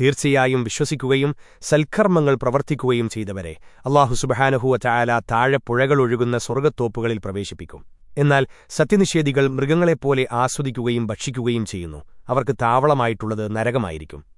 തീർച്ചയായും വിശ്വസിക്കുകയും സൽക്കർമ്മങ്ങൾ പ്രവർത്തിക്കുകയും ചെയ്തവരെ അള്ളാഹു സുബഹാനഹുവ ചായാല താഴെ പുഴകളൊഴുകുന്ന സ്വർഗത്തോപ്പുകളിൽ പ്രവേശിപ്പിക്കും. എന്നാൽ സത്യനിഷേധികൾ മൃഗങ്ങളെപ്പോലെ ആസ്വദിക്കുകയും ഭക്ഷിക്കുകയും ചെയ്യുന്നു. അവർക്ക് താവളമായിട്ടുള്ളത് നരകമായിരിക്കും.